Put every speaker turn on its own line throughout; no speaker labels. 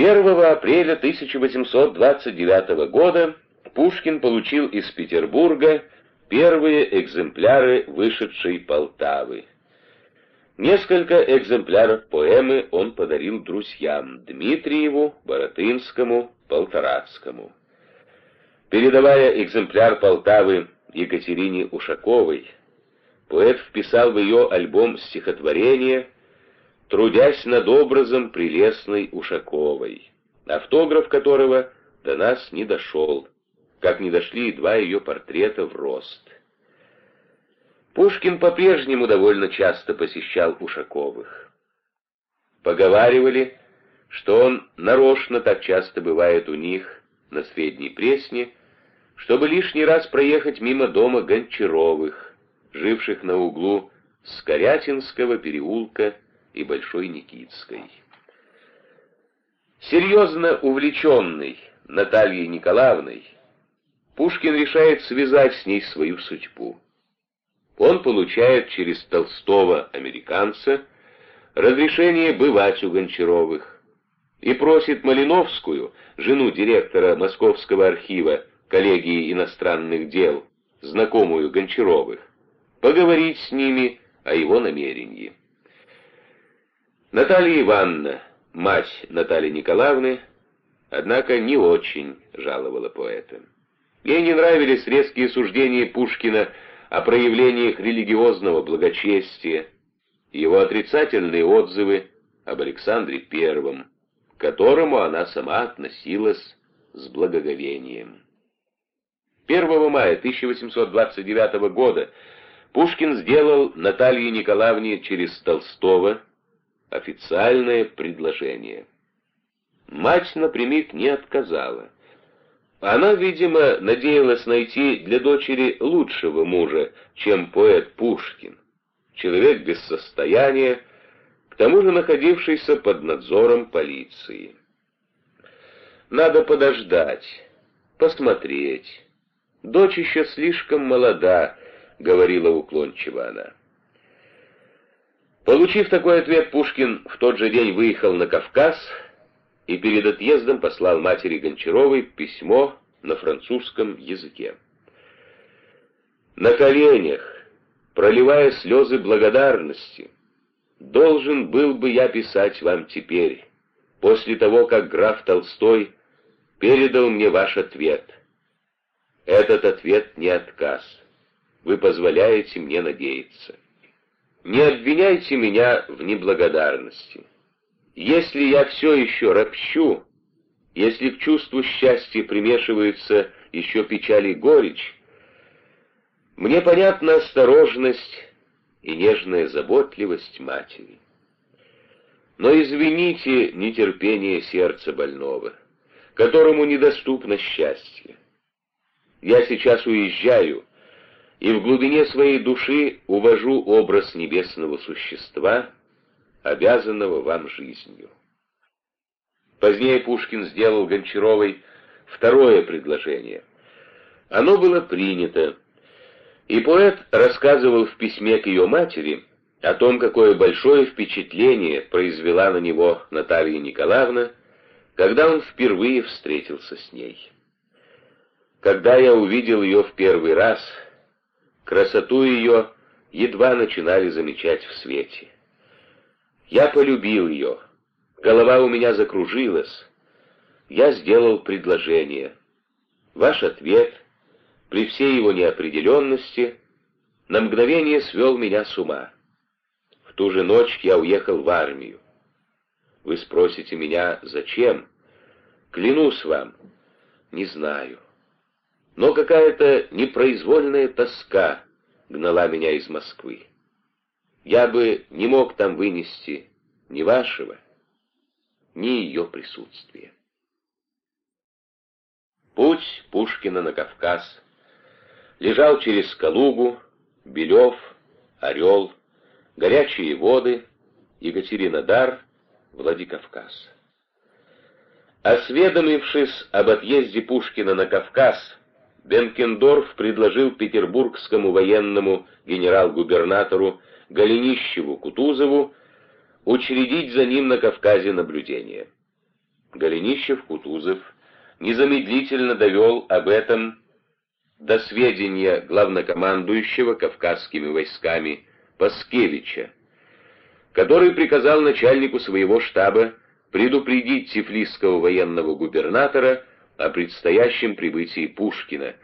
1 апреля 1829 года Пушкин получил из Петербурга первые экземпляры вышедшей Полтавы. Несколько экземпляров поэмы он подарил друзьям Дмитриеву, Боротынскому, Полторацкому. Передавая экземпляр Полтавы Екатерине Ушаковой, поэт вписал в ее альбом стихотворение «Трудясь над образом прелестной Ушаковой», автограф которого до нас не дошел, как не дошли и два ее портрета в рост. Пушкин по-прежнему довольно часто посещал Ушаковых. Поговаривали, что он нарочно так часто бывает у них на Средней Пресне, чтобы лишний раз проехать мимо дома Гончаровых, живших на углу Скорятинского переулка и Большой Никитской. Серьезно увлеченный Натальей Николаевной, Пушкин решает связать с ней свою судьбу. Он получает через Толстого американца разрешение бывать у Гончаровых и просит Малиновскую, жену директора Московского архива коллегии иностранных дел, знакомую Гончаровых, поговорить с ними о его намерении. Наталья Ивановна, мать Натальи Николаевны, однако не очень жаловала поэта. Ей не нравились резкие суждения Пушкина о проявлениях религиозного благочестия, его отрицательные отзывы об Александре I, к которому она сама относилась с благоговением. 1 мая 1829 года Пушкин сделал Наталье Николаевне через Толстого официальное предложение. Мать напрямик не отказала. Она, видимо, надеялась найти для дочери лучшего мужа, чем поэт Пушкин. Человек без состояния, к тому же находившийся под надзором полиции. Надо подождать, посмотреть. Дочь еще слишком молода, говорила уклончиво она. Получив такой ответ, Пушкин в тот же день выехал на Кавказ и перед отъездом послал матери Гончаровой письмо на французском языке. На коленях, проливая слезы благодарности, должен был бы я писать вам теперь, после того, как граф Толстой передал мне ваш ответ. Этот ответ не отказ. Вы позволяете мне надеяться. Не обвиняйте меня в неблагодарности. Если я все еще ропщу, если к чувству счастья примешиваются еще печаль и горечь, мне понятна осторожность и нежная заботливость матери. Но извините нетерпение сердца больного, которому недоступно счастье. Я сейчас уезжаю, и в глубине своей души увожу образ небесного существа, обязанного вам жизнью. Позднее Пушкин сделал Гончаровой второе предложение. Оно было принято, и поэт рассказывал в письме к ее матери о том, какое большое впечатление произвела на него Наталья Николаевна, когда он впервые встретился с ней. Когда я увидел ее в первый раз, красоту ее едва начинали замечать в свете. Я полюбил ее. Голова у меня закружилась. Я сделал предложение. Ваш ответ, при всей его неопределенности, на мгновение свел меня с ума. В ту же ночь я уехал в армию. Вы спросите меня, зачем? Клянусь вам, не знаю но какая-то непроизвольная тоска гнала меня из Москвы. Я бы не мог там вынести ни вашего, ни ее присутствия. Путь Пушкина на Кавказ лежал через Калугу, Белев, Орел, Горячие воды, Екатеринодар, Владикавказ. Осведомившись об отъезде Пушкина на Кавказ, Бенкендорф предложил петербургскому военному генерал-губернатору Голенищеву Кутузову учредить за ним на Кавказе наблюдение. Голенищев Кутузов незамедлительно довел об этом до сведения главнокомандующего Кавказскими войсками Паскевича, который приказал начальнику своего штаба предупредить тифлисского военного губернатора о предстоящем прибытии Пушкина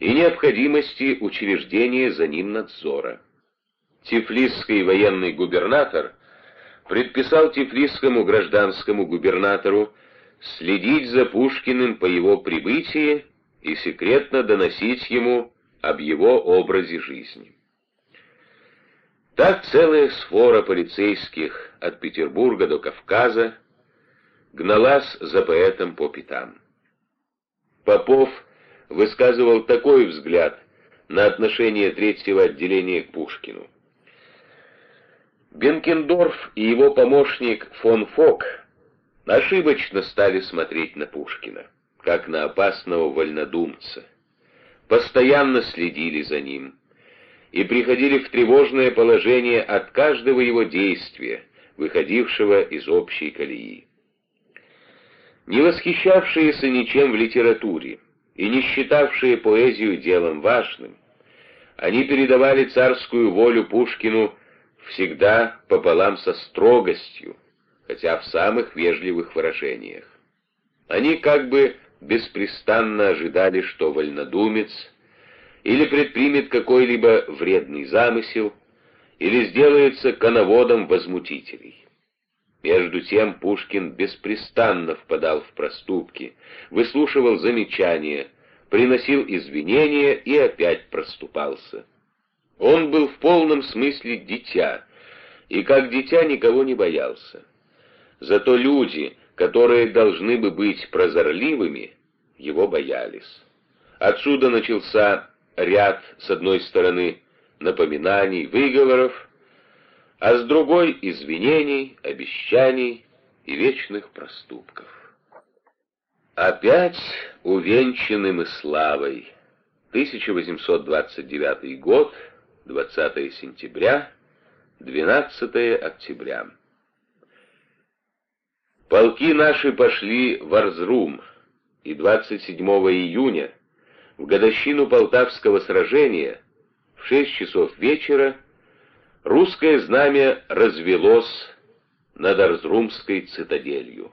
и необходимости учреждения за ним надзора. Тифлисский военный губернатор предписал тифлисскому гражданскому губернатору следить за Пушкиным по его прибытии и секретно доносить ему об его образе жизни. Так целая сфора полицейских от Петербурга до Кавказа гналась за поэтом по пятам. Попов высказывал такой взгляд на отношение третьего отделения к Пушкину. Бенкендорф и его помощник фон Фок ошибочно стали смотреть на Пушкина, как на опасного вольнодумца. Постоянно следили за ним и приходили в тревожное положение от каждого его действия, выходившего из общей колеи. Не восхищавшиеся ничем в литературе и не считавшие поэзию делом важным, они передавали царскую волю Пушкину всегда пополам со строгостью, хотя в самых вежливых выражениях. Они как бы беспрестанно ожидали, что вольнодумец или предпримет какой-либо вредный замысел, или сделается коноводом возмутителей. Между тем Пушкин беспрестанно впадал в проступки, выслушивал замечания, приносил извинения и опять проступался. Он был в полном смысле дитя, и как дитя никого не боялся. Зато люди, которые должны бы быть прозорливыми, его боялись. Отсюда начался ряд, с одной стороны, напоминаний, выговоров, а с другой — извинений, обещаний и вечных проступков. Опять увенчанным и славой. 1829 год, 20 сентября, 12 октября. Полки наши пошли в Арзрум, и 27 июня, в годовщину Полтавского сражения, в 6 часов вечера, русское знамя развелось над Арзрумской цитаделью.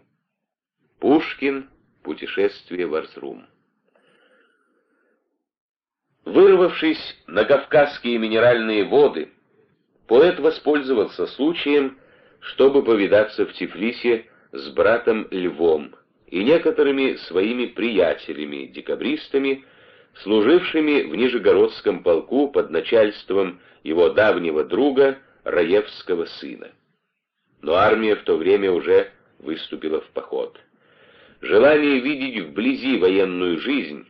Пушкин. Путешествие в Арзрум. Вырвавшись на Кавказские минеральные воды, поэт воспользовался случаем, чтобы повидаться в Тифлисе с братом Львом и некоторыми своими приятелями, декабристами, служившими в Нижегородском полку под начальством его давнего друга Раевского сына. Но армия в то время уже выступила в поход. Желание видеть вблизи военную жизнь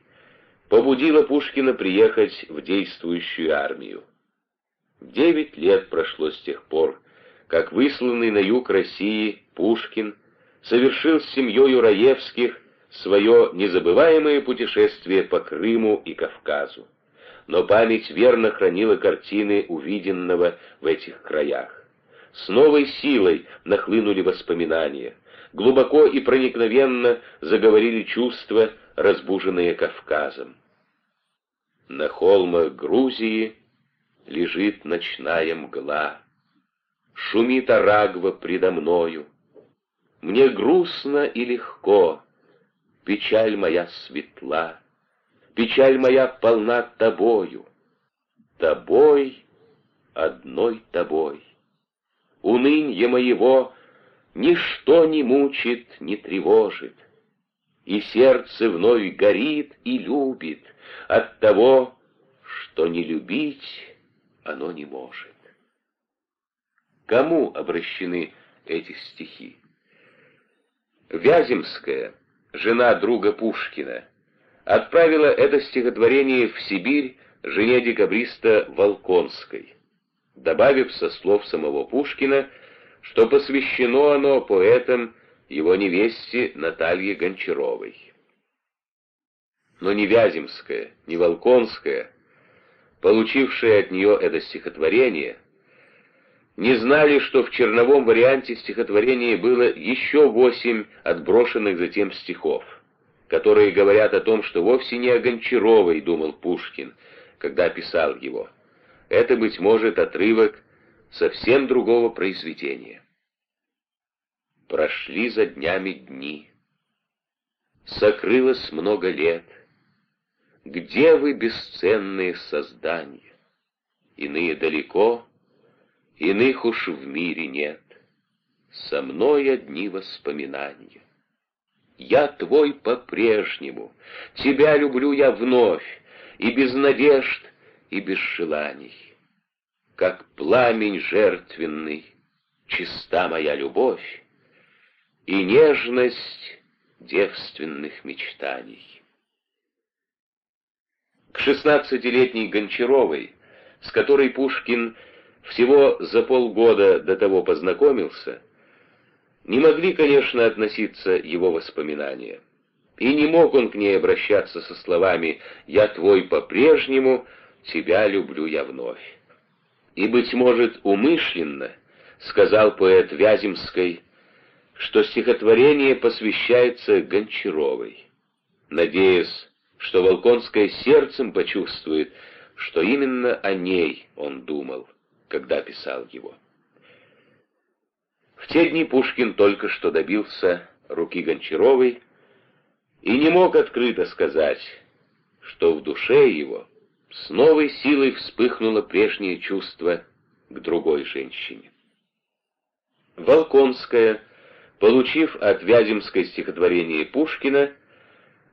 побудило Пушкина приехать в действующую армию. Девять лет прошло с тех пор, как высланный на юг России Пушкин совершил с семьей Раевских свое незабываемое путешествие по Крыму и Кавказу. Но память верно хранила картины увиденного в этих краях. С новой силой нахлынули воспоминания, глубоко и проникновенно заговорили чувства, разбуженные Кавказом. На холмах Грузии лежит ночная мгла, Шумит Арагва предо мною, Мне грустно и легко, Печаль моя светла, Печаль моя полна тобою, Тобой, одной тобой. Унынье моего Ничто не мучит, не тревожит, И сердце вновь горит и любит От того, что не любить оно не может. Кому обращены эти стихи? Вяземская — жена друга Пушкина, отправила это стихотворение в Сибирь жене декабриста Волконской, добавив со слов самого Пушкина, что посвящено оно поэтам его невесте Наталье Гончаровой. Но ни Вяземская, ни Волконская, получившая от нее это стихотворение, не знали, что в черновом варианте стихотворения было еще восемь отброшенных затем стихов, которые говорят о том, что вовсе не о Гончаровой думал Пушкин, когда писал его. Это, быть может, отрывок совсем другого произведения. Прошли за днями дни. Сокрылось много лет. Где вы, бесценные создания? Иные далеко, иных уж в мире нет. Со мной одни воспоминания. Я твой по-прежнему, тебя люблю я вновь, и без надежд, и без желаний. Как пламень жертвенный, чиста моя любовь и нежность девственных мечтаний. К шестнадцатилетней Гончаровой, с которой Пушкин всего за полгода до того познакомился, не могли, конечно, относиться его воспоминания. И не мог он к ней обращаться со словами «Я твой по-прежнему, тебя люблю я вновь». И, быть может, умышленно, сказал поэт Вяземской, что стихотворение посвящается Гончаровой, надеясь, что Волконское сердцем почувствует, что именно о ней он думал когда писал его. В те дни Пушкин только что добился руки Гончаровой и не мог открыто сказать, что в душе его с новой силой вспыхнуло прежнее чувство к другой женщине. Волконская, получив от Вяземской стихотворение Пушкина,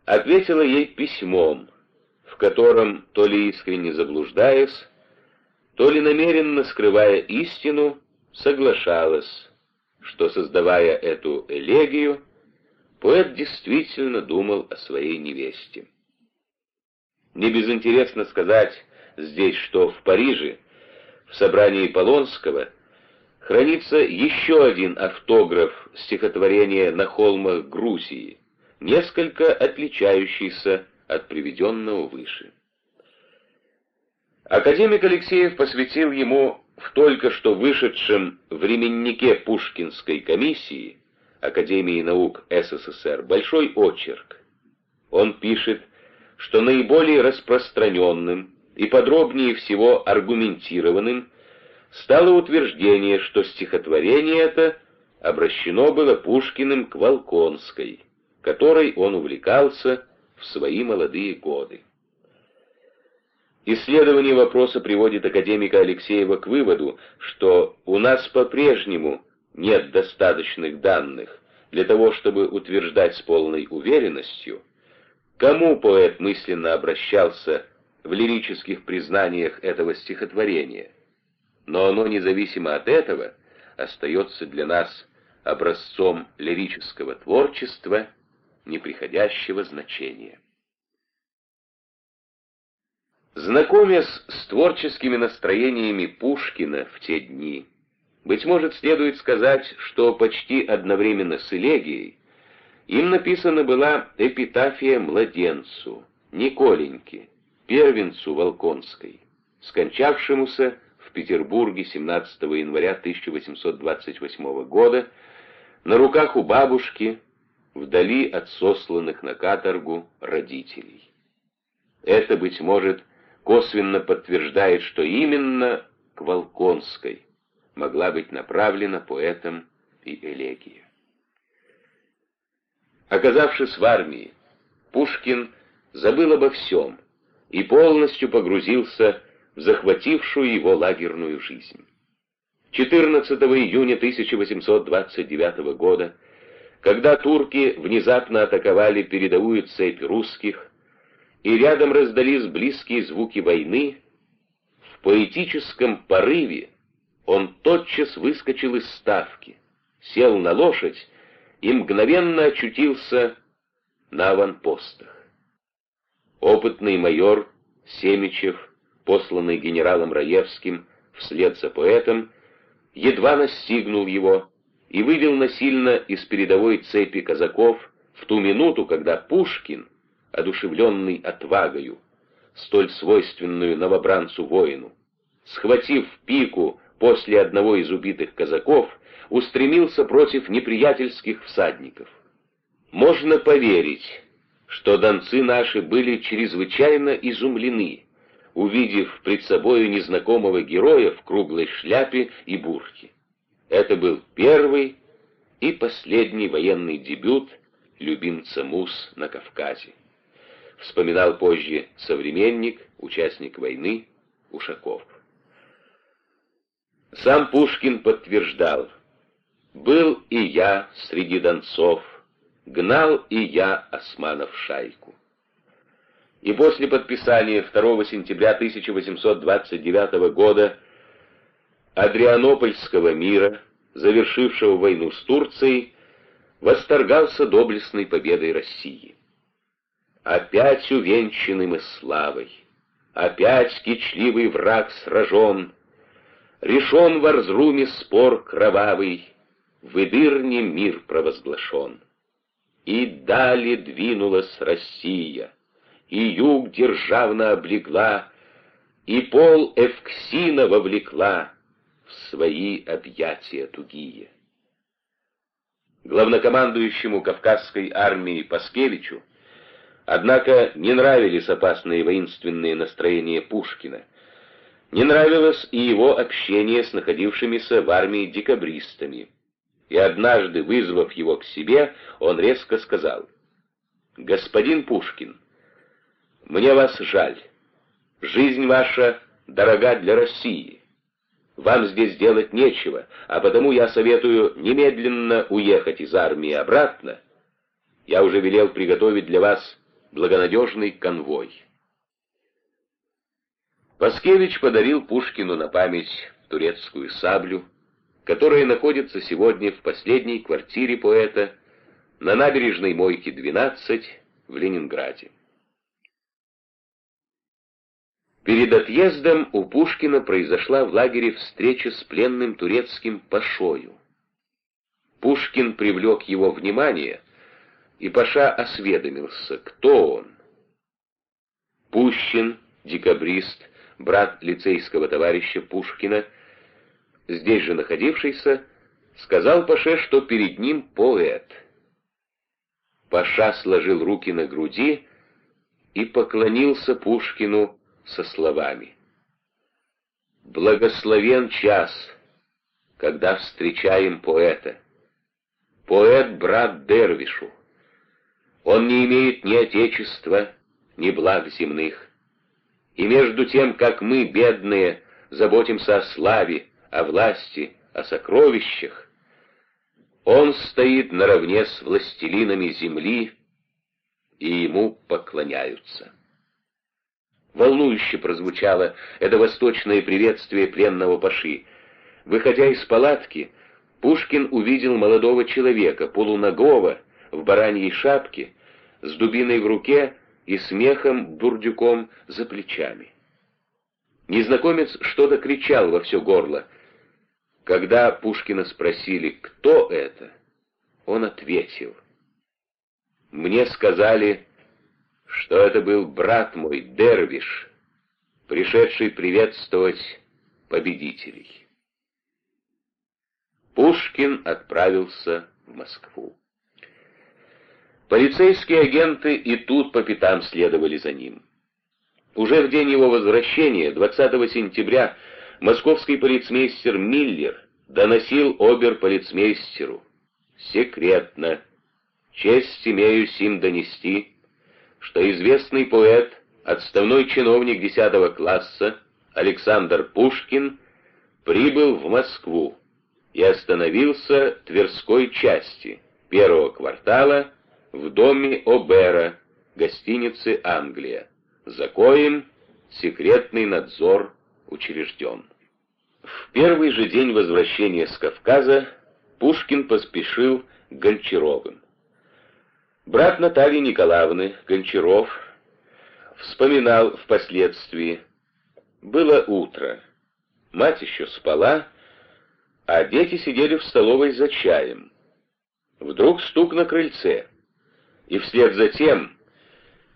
ответила ей письмом, в котором, то ли искренне заблуждаясь, то ли намеренно скрывая истину, соглашалась, что, создавая эту элегию, поэт действительно думал о своей невесте. Не безинтересно сказать здесь, что в Париже, в собрании Полонского, хранится еще один автограф стихотворения «На холмах Грузии», несколько отличающийся от приведенного выше. Академик Алексеев посвятил ему в только что вышедшем временнике Пушкинской комиссии Академии наук СССР большой очерк. Он пишет, что наиболее распространенным и подробнее всего аргументированным стало утверждение, что стихотворение это обращено было Пушкиным к Волконской, которой он увлекался в свои молодые годы. Исследование вопроса приводит академика Алексеева к выводу, что у нас по-прежнему нет достаточных данных для того, чтобы утверждать с полной уверенностью, кому поэт мысленно обращался в лирических признаниях этого стихотворения. Но оно, независимо от этого, остается для нас образцом лирического творчества неприходящего значения. Знакомясь с творческими настроениями Пушкина в те дни, быть может, следует сказать, что почти одновременно с элегией им написана была эпитафия младенцу, Николеньке, первенцу Волконской, скончавшемуся в Петербурге 17 января 1828 года на руках у бабушки, вдали от сосланных на каторгу родителей. Это, быть может, косвенно подтверждает, что именно к Волконской могла быть направлена поэтом и элегия. Оказавшись в армии, Пушкин забыл обо всем и полностью погрузился в захватившую его лагерную жизнь. 14 июня 1829 года, когда турки внезапно атаковали передовую цепь русских, и рядом раздались близкие звуки войны, в поэтическом порыве он тотчас выскочил из ставки, сел на лошадь и мгновенно очутился на аванпостах. Опытный майор Семичев, посланный генералом Раевским вслед за поэтом, едва настигнул его и вывел насильно из передовой цепи казаков в ту минуту, когда Пушкин — одушевленный отвагою, столь свойственную новобранцу-воину. Схватив пику, после одного из убитых казаков, устремился против неприятельских всадников. Можно поверить, что донцы наши были чрезвычайно изумлены, увидев пред собою незнакомого героя в круглой шляпе и бурке. Это был первый и последний военный дебют любимца Мус на Кавказе. Вспоминал позже современник, участник войны Ушаков. Сам Пушкин подтверждал, «Был и я среди донцов, гнал и я османов шайку». И после подписания 2 сентября 1829 года Адрианопольского мира, завершившего войну с Турцией, восторгался доблестной победой России. Опять увенчанный мы славой, опять кичливый враг сражен, решен в Арзруме спор кровавый, в Идырне мир провозглашен. И далее двинулась Россия, и юг державно облегла, и пол Эвксина вовлекла в свои объятия тугие. Главнокомандующему Кавказской армии Паскевичу, однако, не нравились опасные воинственные настроения Пушкина, не нравилось и его общение с находившимися в армии декабристами. И однажды, вызвав его к себе, он резко сказал, «Господин Пушкин, мне вас жаль. Жизнь ваша дорога для России. Вам здесь делать нечего, а потому я советую немедленно уехать из армии обратно. Я уже велел приготовить для вас благонадежный конвой». Паскевич подарил Пушкину на память турецкую саблю, которая находится сегодня в последней квартире поэта на набережной Мойке 12 в Ленинграде. Перед отъездом у Пушкина произошла в лагере встреча с пленным турецким Пашою. Пушкин привлек его внимание, и Паша осведомился, кто он. Пущин, декабрист, брат лицейского товарища Пушкина, здесь же находившийся, сказал Паше, что перед ним поэт. Паша сложил руки на груди и поклонился Пушкину со словами. «Благословен час, когда встречаем поэта. Поэт — брат Дервишу. Он не имеет ни отечества, ни благ земных. И между тем, как мы, бедные, заботимся о славе, о власти, о сокровищах, он стоит наравне с властелинами земли, и ему поклоняются. Волнующе прозвучало это восточное приветствие пленного Паши. Выходя из палатки, Пушкин увидел молодого человека, полуногого, в бараньей шапке, с дубиной в руке, и смехом бурдюком за плечами. Незнакомец что-то кричал во все горло. Когда Пушкина спросили, кто это, он ответил. «Мне сказали, что это был брат мой, Дервиш, пришедший приветствовать победителей». Пушкин отправился в Москву. Полицейские агенты и тут по пятам следовали за ним. Уже в день его возвращения, 20 сентября, московский полицмейстер Миллер доносил обер-полицмейстеру. Секретно. Честь имею сим донести, что известный поэт, отставной чиновник 10 класса Александр Пушкин прибыл в Москву и остановился в Тверской части первого квартала в доме Обера, гостиницы «Англия», за коим секретный надзор учрежден. В первый же день возвращения с Кавказа Пушкин поспешил к Гончаровым. Брат Натальи Николаевны, Гончаров, вспоминал впоследствии. Было утро, мать еще спала, а дети сидели в столовой за чаем. Вдруг стук на крыльце — и вслед за тем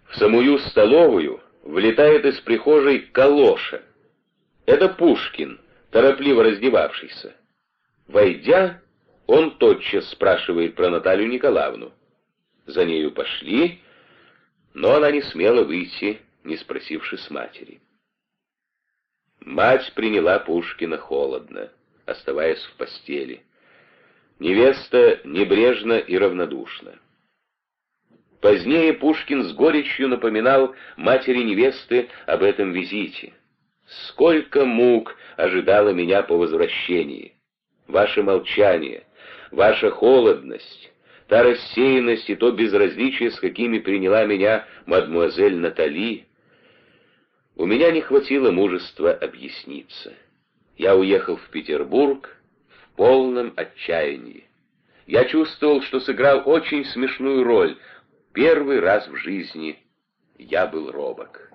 в самую столовую влетает из прихожей калоша. Это Пушкин, торопливо раздевавшийся. Войдя, он тотчас спрашивает про Наталью Николаевну. За нею пошли, но она не смела выйти, не спросившись матери. Мать приняла Пушкина холодно, оставаясь в постели. Невеста небрежно и равнодушна. Позднее Пушкин с горечью напоминал матери невесты об этом визите. «Сколько мук ожидало меня по возвращении! Ваше молчание, ваша холодность, та рассеянность и то безразличие, с какими приняла меня мадмуазель Натали, у меня не хватило мужества объясниться. Я уехал в Петербург в полном отчаянии. Я чувствовал, что сыграл очень смешную роль. Первый раз в жизни я был робок.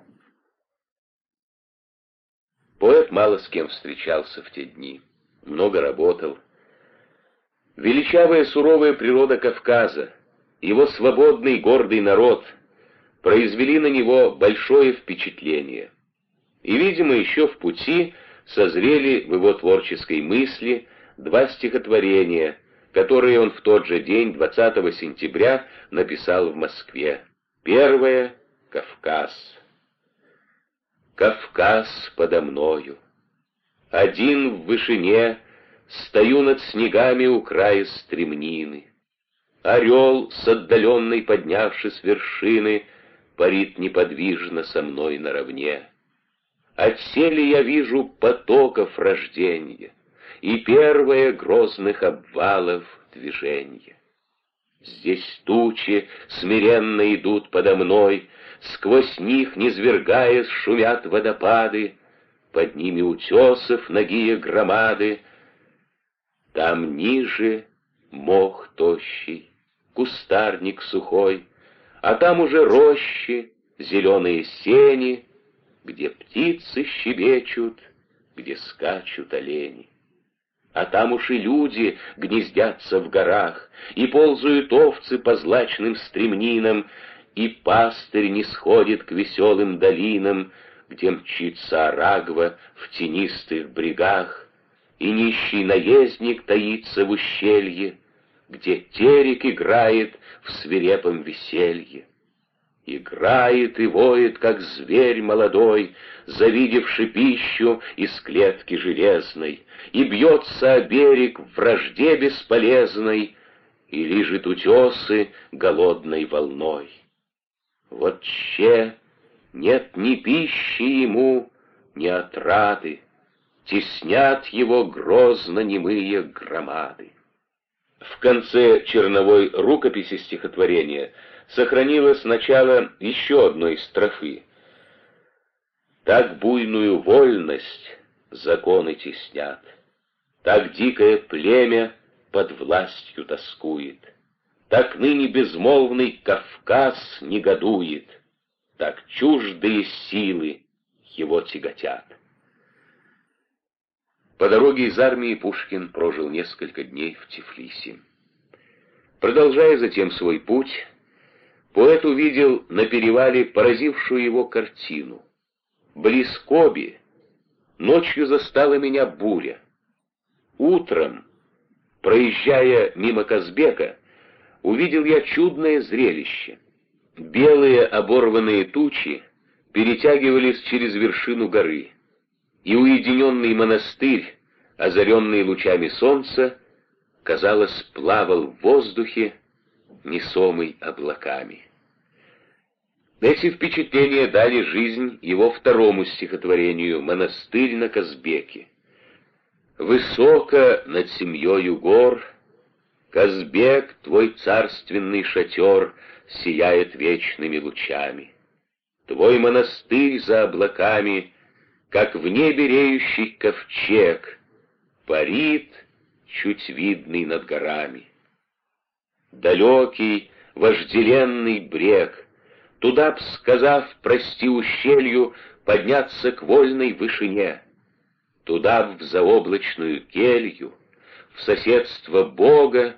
Поэт мало с кем встречался в те дни, много работал. Величавая суровая природа Кавказа, его свободный гордый народ произвели на него большое впечатление. И, видимо, еще в пути созрели в его творческой мысли два стихотворения, которые он в тот же день, 20 сентября, написал в Москве. Первое — Кавказ. Кавказ подо мною. Один в вышине Стою над снегами у края стремнины. Орел, с отдаленной поднявшись вершины, Парит неподвижно со мной наравне. Отсели я вижу потоков рождения И первое грозных обвалов движения. Здесь тучи смиренно идут подо мной, Сквозь них, низвергаясь, шумят водопады, Под ними утесов ногие громады, Там ниже мох тощий, кустарник сухой, А там уже рощи, зеленые сени, Где птицы щебечут, где скачут олени. А там уж и люди гнездятся в горах, И ползают овцы по злачным стремнинам, и пастырь не сходит к веселым долинам, Где мчится Арагва в тенистых брегах, И нищий наездник таится в ущелье, Где терек играет в свирепом веселье. Играет и воет, как зверь молодой, Завидевший пищу из клетки железной, И бьется о берег вражде бесполезной, И лижет утесы голодной волной. Вот че нет ни пищи ему, ни отрады, Теснят его грозно немые громады. В конце черновой рукописи стихотворения сохранилось сначала еще одной строфы. Так буйную вольность законы теснят, Так дикое племя под властью тоскует. Так ныне безмолвный Кавказ негодует, Так чуждые силы его тяготят. По дороге из армии Пушкин прожил несколько дней в Тифлисе. Продолжая затем свой путь, поэт увидел на перевале поразившую его картину. Близ Коби ночью застала меня буря. Утром, проезжая мимо Казбека, увидел я чудное зрелище. Белые оборванные тучи перетягивались через вершину горы, и уединенный монастырь, озаренный лучами солнца, казалось, плавал в воздухе, несомый облаками. Эти впечатления дали жизнь его второму стихотворению «Монастырь на Казбеке». Высоко над семьёю гор — Казбек, твой царственный шатер, Сияет вечными лучами. Твой монастырь за облаками, Как в небе реющий ковчег, Парит, чуть видный над горами. Далекий, вожделенный брег, Туда б, сказав «прости ущелью», Подняться к вольной вышине, Туда б в заоблачную келью, В соседство Бога,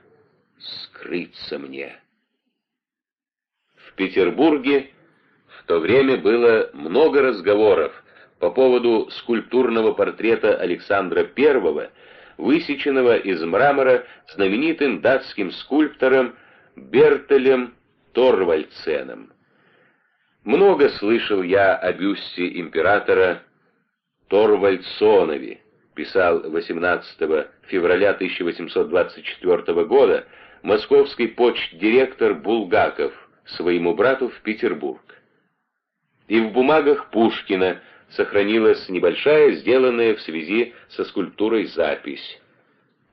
скрыться мне. В Петербурге в то время было много разговоров по поводу скульптурного портрета Александра I, высеченного из мрамора знаменитым датским скульптором Бертелем Торвальдсеном. Много слышал я о бюсте императора Торвальдсонове, писал 18 февраля 1824 года московский почт-директор Булгаков своему брату в Петербург. И в бумагах Пушкина сохранилась небольшая, сделанная в связи со скульптурой запись.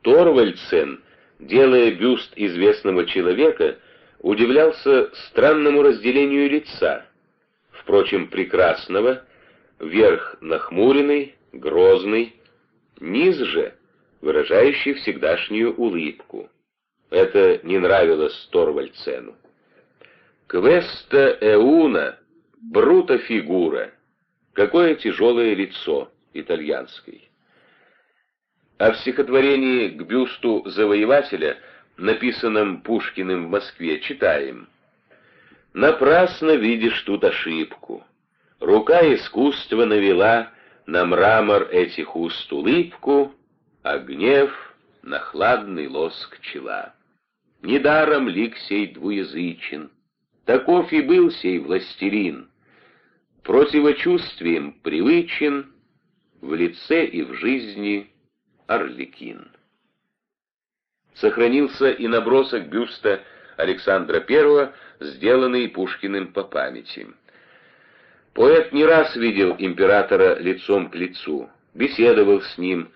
Торвальдсен, делая бюст известного человека, удивлялся странному разделению лица, впрочем, прекрасного, верх нахмуренный, грозный, низ же выражающий всегдашнюю улыбку. Это не нравилось Торвальдсену. Квеста Эуна, брута фигура, какое тяжелое лицо итальянской. А в стихотворении к бюсту завоевателя, написанном Пушкиным в Москве, читаем «Напрасно видишь тут ошибку. Рука искусства навела на мрамор этих уст улыбку, а гнев — на хладный лоск чела. Недаром лик сей двуязычен, таков и был сей властелин, противочувствием привычен в лице и в жизни Орликин. Сохранился и набросок бюста Александра I, сделанный Пушкиным по памяти. Поэт не раз видел императора лицом к лицу, беседовал с ним,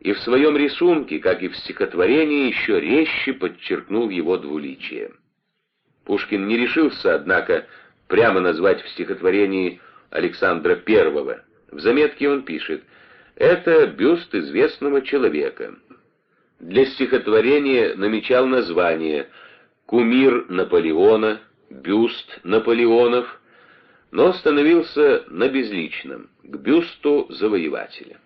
и в своем рисунке, как и в стихотворении, еще резче подчеркнул его двуличие. Пушкин не решился, однако, прямо назвать в стихотворении Александра I. В заметке он пишет «Это бюст известного человека». Для стихотворения намечал название «Кумир Наполеона», «Бюст Наполеонов», но остановился на безличном, к бюсту завоевателя.